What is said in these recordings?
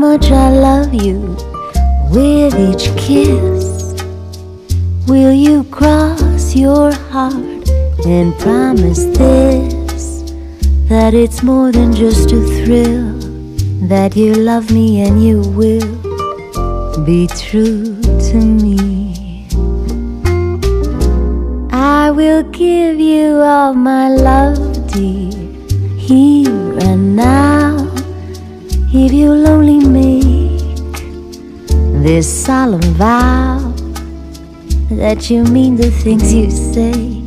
much I love you with each kiss. Will you cross your heart and promise this? That it's more than just a thrill, that you love me and you will be true to me. I will give you all my love, dear, here and now. If you'll only make this solemn vow that you mean the things you say,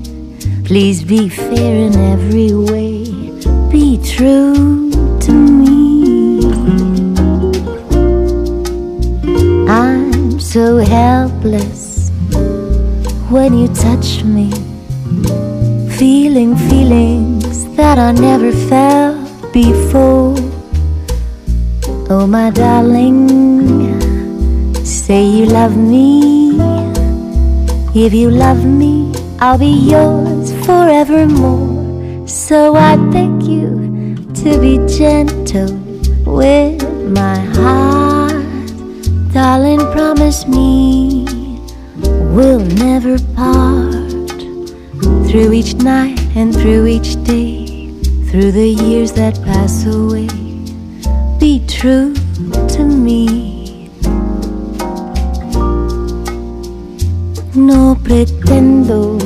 please be fair in every way, be true to me. I'm so helpless when you touch me, feeling feelings that I never felt before. Oh, my darling, say you love me. If you love me, I'll be yours forevermore. So I beg you to be gentle with my heart. Darling, promise me we'll never part. Through each night and through each day, through the years that pass away, to me. No pretendo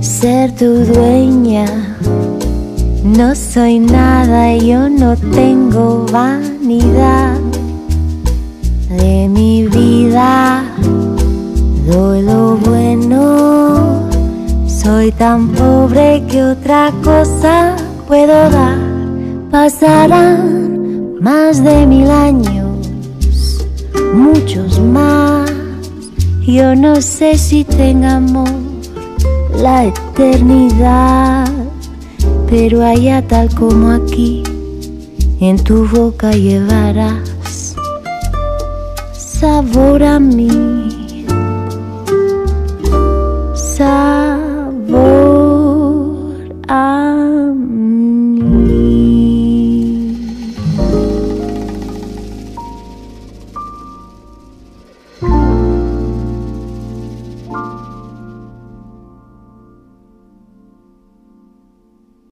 ser tu dueña. No soy nada, yo no tengo vanidad de mi vida. Doy lo bueno, soy tan pobre que otra cosa puedo dar. Pasarán más de mil años, muchos más. Yo no sé si tenga amor la eternidad, pero allá tal como aquí, en tu boca llevarás sabor a mí. you